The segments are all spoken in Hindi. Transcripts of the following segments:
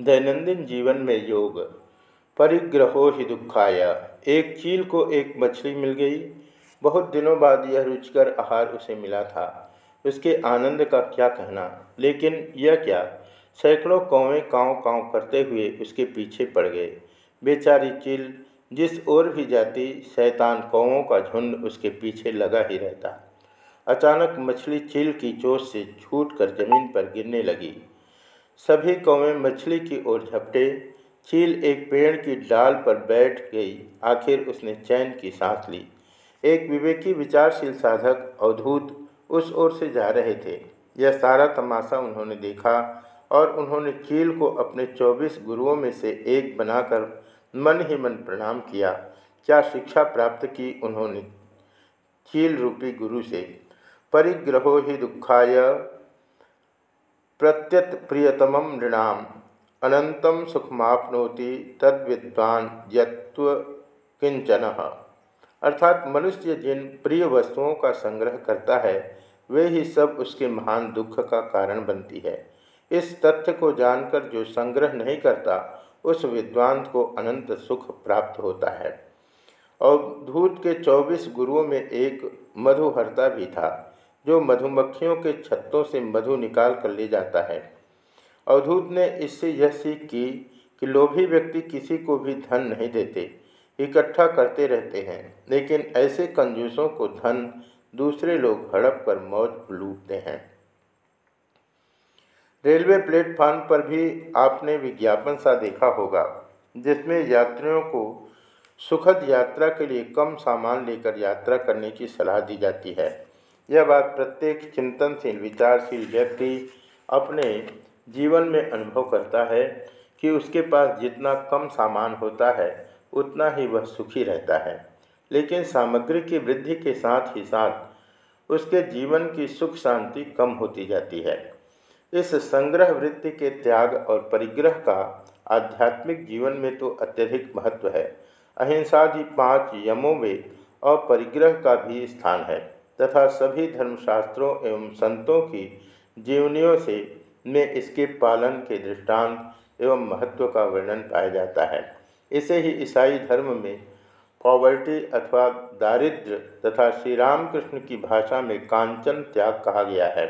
दैनंदिन जीवन में योग, परिग्रहो ही दुखाया। एक चील को एक मछली मिल गई। बहुत दिनों बाद यह रुचकर आहार उसे मिला था। उसके आनंद का क्या कहना? लेकिन यह क्या? सैकड़ों कौवें काँव काँव करते हुए उसके पीछे पड़ गए। बेचारी चील जिस ओर भी जाती, शैतान कौवों का झुंड उसके पीछे लगा ही रहता। अचानक मछली चील की चोट से छूट कर ज़मीन पर गिरने लगी। सभी कौवें मछली की ओर झपटे। चील एक पेड़ की डाल पर बैठ गई। आखिर उसने चैन की सांस ली। एक विवेकी विचारशील साधक अवधूत उस ओर से जा रहे थे। यह सारा तमाशा उन्होंने देखा और उन्होंने चील को अपने चौबीस गुरुओं में से एक बनाकर मन ही मन प्रणाम किया। क्या शिक्षा प्राप्त की उन्होंने? चील रूपी गुरु से, परिग्रहो ही दुखाय प्रत्यत प्रियतम नृणाम। अनंतम सुखमापनोति तद्विद्वान यत्व किंचन अर्थात मनुष्य जिन प्रिय वस्तुओं का संग्रह करता है, वे ही सब उसके महान दुख का कारण बनती है। इस तथ्य को जानकर जो संग्रह नहीं करता, उस विद्वान को अनंत सुख प्राप्त होता है। और धूत के चौबीस गुरुओं में एक मधुहरता भी था। जो मधुमक्खियों के छत्तों से मधु निकाल कर ले जाता है। अवधूत ने इससे यह सीख की कि लोभी व्यक्ति किसी को भी धन नहीं देते, इकट्ठा करते रहते हैं। लेकिन ऐसे कंजूसों को धन दूसरे लोग हड़प कर मौज लूटते हैं। रेलवे प्लेटफार्म पर भी आपने विज्ञापन सा देखा होगा, जिसमें यात्रियों को सुखद यात्रा के लिए कम सामान लेकर यात्रा करने की सलाह दी जाती है। यह बात प्रत्येक चिंतनशील, विचारशील व्यक्ति अपने जीवन में अनुभव करता है कि उसके पास जितना कम सामान होता है, उतना ही वह सुखी रहता है। लेकिन सामग्री की वृद्धि के साथ ही साथ उसके जीवन की सुख शांति कम होती जाती है। इस संग्रह वृत्ति के त्याग और परिग्रह का आध्यात्मिक जीवन में तो अत्यधिक महत्व है। अहिंसा जी पाँच यमों में अपरिग्रह का भी स्थान है। तथा सभी धर्मशास्त्रों एवं संतों की जीवनियों से में इसके पालन के दृष्टांत एवं महत्व का वर्णन पाया जाता है। इसे ही ईसाई धर्म में पॉवर्टी अथवा दारिद्र तथा श्री रामकृष्ण की भाषा में कांचन त्याग कहा गया है।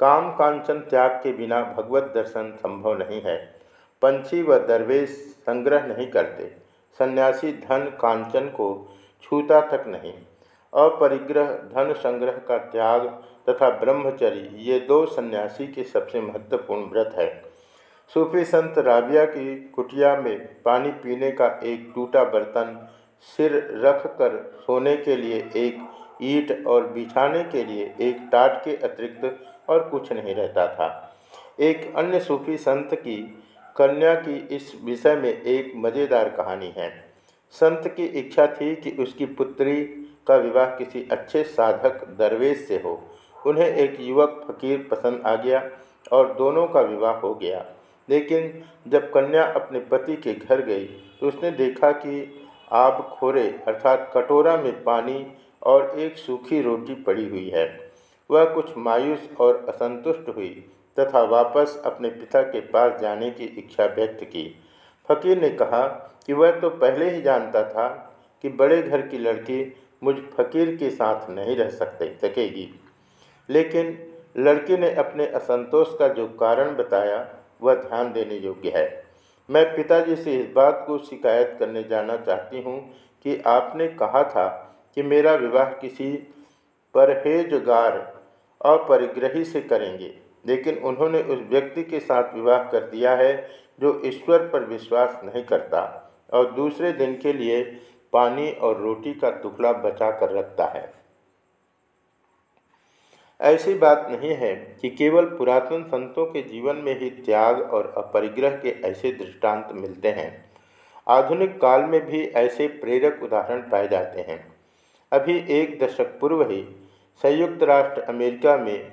काम कांचन त्याग के बिना भगवत दर्शन संभव नहीं है। पंछी व दरवेश संग्रह नहीं करते। सन्यासी धन कांचन को छूता तक नहीं। अपरिग्रह, धन संग्रह का त्याग तथा ब्रह्मचर्य, ये दो सन्यासी के सबसे महत्वपूर्ण व्रत है। सूफी संत राबिया की कुटिया में पानी पीने का एक टूटा बर्तन, सिर रख कर सोने के लिए एक ईट और बिछाने के लिए एक टाट के अतिरिक्त और कुछ नहीं रहता था। एक अन्य सूफी संत की कन्या की इस विषय में एक मज़ेदार कहानी है। संत की इच्छा थी कि उसकी पुत्री का विवाह किसी अच्छे साधक, दरवेश से हो। उन्हें एक युवक, फकीर पसंद आ गया और दोनों का विवाह हो गया। लेकिन जब कन्या अपने पति के घर गई तो उसने देखा कि आब खोरे, अर्थात कटोरा में पानी और एक सूखी रोटी पड़ी हुई है। वह कुछ मायूस और असंतुष्ट हुई तथा वापस अपने पिता के पास जाने की इच्छा व्यक्त की। फकीर ने कहा कि वह तो पहले ही जानता था कि बड़े घर की लड़की मुझ फकीर के साथ नहीं रह सकते, सकेगी। लेकिन लड़के ने अपने असंतोष का जो कारण बताया, वह ध्यान देने योग्य है। मैं पिताजी से इस बात को शिकायत करने जाना चाहती हूँ कि आपने कहा था कि मेरा विवाह किसी परहेजगार, अपरिग्रही से करेंगे, लेकिन उन्होंने उस व्यक्ति के साथ विवाह कर दिया है जो ईश्वर पर विश्वास नहीं करता और दूसरे दिन के लिए पानी और रोटी का टुकड़ा बचा कर रखता है। ऐसी बात नहीं है कि केवल पुरातन संतों के जीवन में ही त्याग और अपरिग्रह के ऐसे दृष्टांत मिलते हैं। आधुनिक काल में भी ऐसे प्रेरक उदाहरण पाए जाते हैं। अभी एक दशक पूर्व ही संयुक्त राष्ट्र अमेरिका में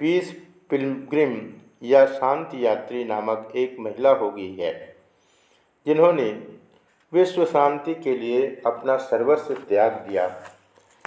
पीस पिलग्रिम या शांति यात्री नामक एक महिला हो गई है, जिन्होंने विश्व शांति के लिए अपना सर्वस्व त्याग दिया।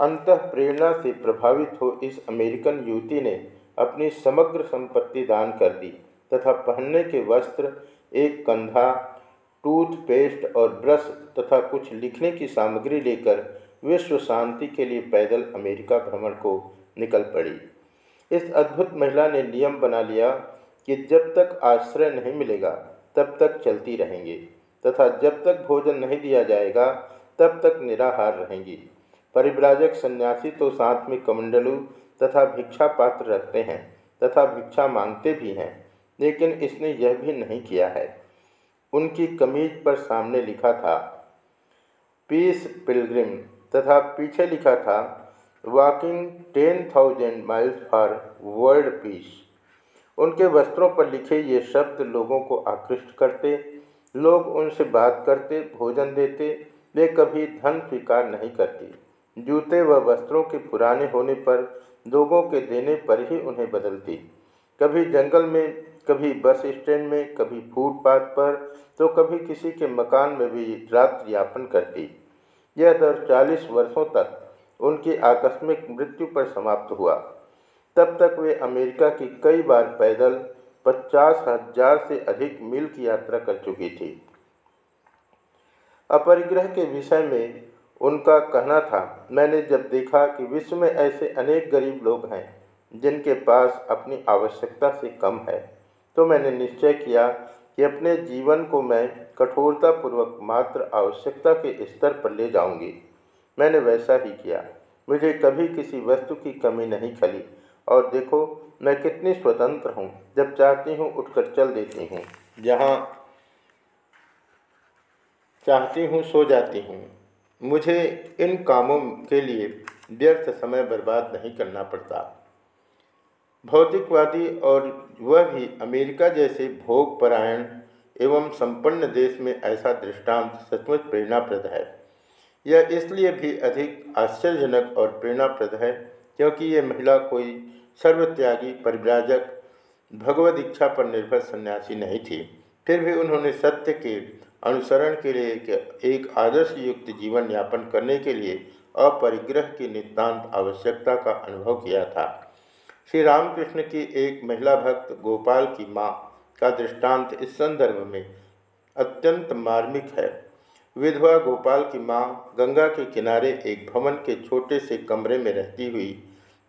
अंत प्रेरणा से प्रभावित हो इस अमेरिकन युवती ने अपनी समग्र संपत्ति दान कर दी तथा पहनने के वस्त्र, एक कंधा, टूथपेस्ट और ब्रश तथा कुछ लिखने की सामग्री लेकर विश्व शांति के लिए पैदल अमेरिका भ्रमण को निकल पड़ी। इस अद्भुत महिला ने नियम बना लिया कि जब तक आश्रय नहीं मिलेगा, तब तक चलती रहेंगी। तथा जब तक भोजन नहीं दिया जाएगा, तब तक निराहार रहेंगी। परिव्राजक सन्यासी तो साथ में कमंडलू तथा भिक्षा पात्र रखते हैं, तथा भिक्षा मांगते भी हैं, लेकिन इसने यह भी नहीं किया है। उनकी कमीज पर सामने लिखा था, पीस पिलग्रिम तथा पीछे लिखा था, walking ten thousand miles for world peace उनके वस्त्रों पर लिखे ये शब्द लोगों को आकृष्ट करते लोग उनसे बात करते, भोजन देते, वे कभी धन स्वीकार नहीं करती। जूते व वस्त्रों के पुराने होने पर लोगों के देने पर ही उन्हें बदलती। कभी जंगल में, कभी बस स्टैंड में, कभी फुटपाथ पर तो कभी किसी के मकान में भी रात यापन करती। यह दर चालीस वर्षों तक उनकी आकस्मिक मृत्यु पर समाप्त हुआ। तब तक वे अमेरिका की कई बार पैदल पचास हज़ार से अधिक मील की यात्रा कर चुकी थी। अपरिग्रह के विषय में उनका कहना था, मैंने जब देखा कि विश्व में ऐसे अनेक गरीब लोग हैं, जिनके पास अपनी आवश्यकता से कम है तो मैंने निश्चय किया कि अपने जीवन को मैं कठोरतापूर्वक मात्र आवश्यकता के स्तर पर ले जाऊँगी। मैंने वैसा ही किया। मुझे कभी किसी वस्तु की कमी नहीं खली। और देखो मैं कितनी स्वतंत्र हूँ? जब चाहती हूँ उठकर चल देती हूँ। जहाँ चाहती हूँ सो जाती हूँ। मुझे इन कामों के लिए व्यर्थ समय बर्बाद नहीं करना पड़ता। भौतिकवादी और वह भी अमेरिका जैसे भोग परायण एवं संपन्न देश में ऐसा दृष्टांत सचमुच प्रेरणाप्रद है। यह इसलिए भी अधिक आश्चर्यजनक और प्रेरणाप्रद है क्योंकि ये महिला कोई सर्वत्यागी परिव्राजक। भगवद इच्छा पर निर्भर सन्यासी नहीं थी। फिर भी उन्होंने सत्य के अनुसरण के लिए एक आदर्श युक्त जीवन यापन करने के लिए अपरिग्रह की नितांत आवश्यकता का अनुभव किया था। श्री रामकृष्ण की एक महिला भक्त गोपाल की माँ का दृष्टांत इस संदर्भ में अत्यंत मार्मिक है। विधवा गोपाल की माँ गंगा के किनारे एक भवन के छोटे से कमरे में रहती हुई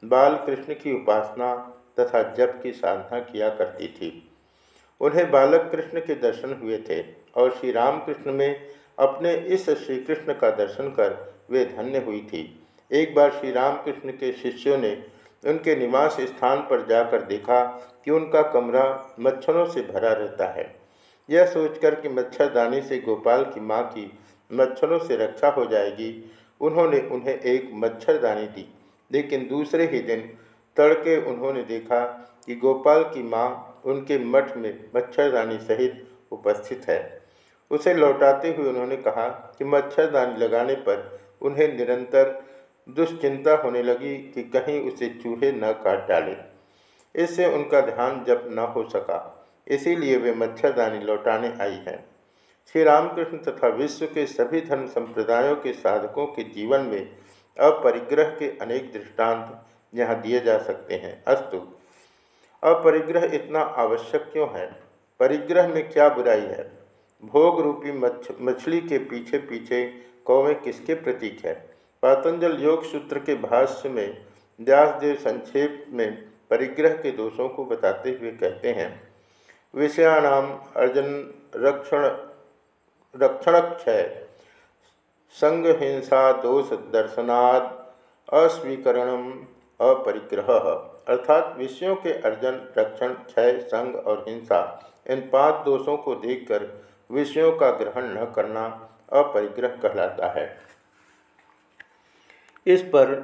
बाल कृष्ण की उपासना तथा जप की साधना किया करती थी। उन्हें बालक कृष्ण के दर्शन हुए थे और श्री रामकृष्ण में अपने इस श्री कृष्ण का दर्शन कर वे धन्य हुई थी। एक बार श्री रामकृष्ण के शिष्यों ने उनके निवास स्थान पर जाकर देखा कि उनका कमरा मच्छरों से भरा रहता है। यह सोचकर कि मच्छरदानी से गोपाल की माँ की मच्छरों से रक्षा हो जाएगी, उन्होंने उन्हें एक मच्छरदानी दी। लेकिन दूसरे ही दिन तड़के उन्होंने देखा कि गोपाल की माँ उनके मठ में मच्छरदानी सहित उपस्थित है। उसे लौटाते हुए उन्होंने कहा कि मच्छरदानी लगाने पर उन्हें निरंतर दुश्चिंता होने लगी कि कहीं उसे चूहे न काट डाले। इससे उनका ध्यान जब न हो सका, इसीलिए वे मच्छरदानी लौटाने आई हैं। श्री रामकृष्ण तथा विश्व के सभी धर्म संप्रदायों के साधकों के जीवन में अपरिग्रह के अनेक दृष्टांत यहाँ दिए जा सकते हैं। अस्तु, अपरिग्रह इतना आवश्यक क्यों है? परिग्रह में क्या बुराई है? भोग रूपी मछली के पीछे पीछे कौवे किसके प्रतीक है? पातंजल योग सूत्र के भाष्य में व्यासदेव संक्षेप में परिग्रह के दोषों को बताते हुए कहते हैं, विषयाणाम अर्जन रक्षण, रक्षणक्षय संग हिंसा दोष दर्शनाद अस्वीकरण अपरिग्रह। अर्थात विषयों के अर्जन, रक्षण, क्षय, संग और हिंसा, इन पाँच दोषों को देखकर विषयों का ग्रहण न करना अपरिग्रह कहलाता है। इस पर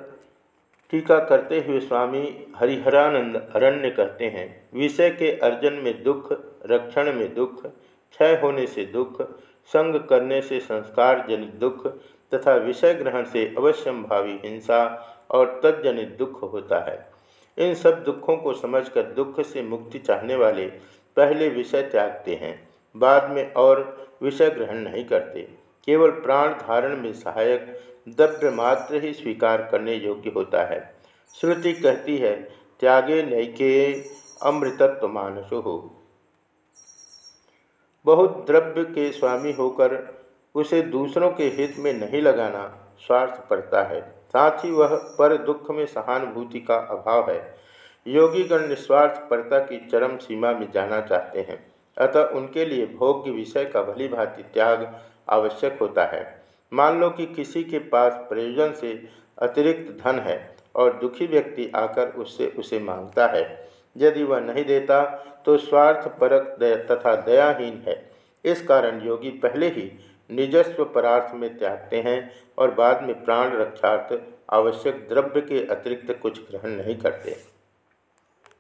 टीका करते हुए स्वामी हरिहरानंद अरण्य कहते हैं, विषय के अर्जन में दुख, रक्षण में दुख, क्षय होने से दुख संग करने से संस्कार जनित दुख तथा विषय ग्रहण से अवश्यंभावी हिंसा और तजनित दुख होता है। इन सब दुखों को समझकर दुख से मुक्ति चाहने वाले पहले विषय त्यागते हैं, बाद में और विषय ग्रहण नहीं करते। केवल प्राण धारण में सहायक द्रव्य मात्र ही स्वीकार करने योग्य होता है। श्रुति कहती है, त्यागे नैके अमृतत्व मानसो बहुत द्रव्य के स्वामी होकर उसे दूसरों के हित में नहीं लगाना स्वार्थ पड़ता है। साथ ही वह पर दुख में सहानुभूति का अभाव है। योगीगण निस्वार्थ परता की चरम सीमा में जाना चाहते हैं। अतः उनके लिए भोग्य विषय का भली भांति त्याग आवश्यक होता है। मान लो कि किसी के पास प्रयोजन से अतिरिक्त धन है और दुखी व्यक्ति आकर उससे उसे माँगता है। यदि वह नहीं देता तो स्वार्थ परक दया तथा दयाहीन है। इस कारण योगी पहले ही निजस्व परार्थ में त्यागते हैं और बाद में प्राण रक्षार्थ आवश्यक द्रव्य के अतिरिक्त कुछ ग्रहण नहीं करते।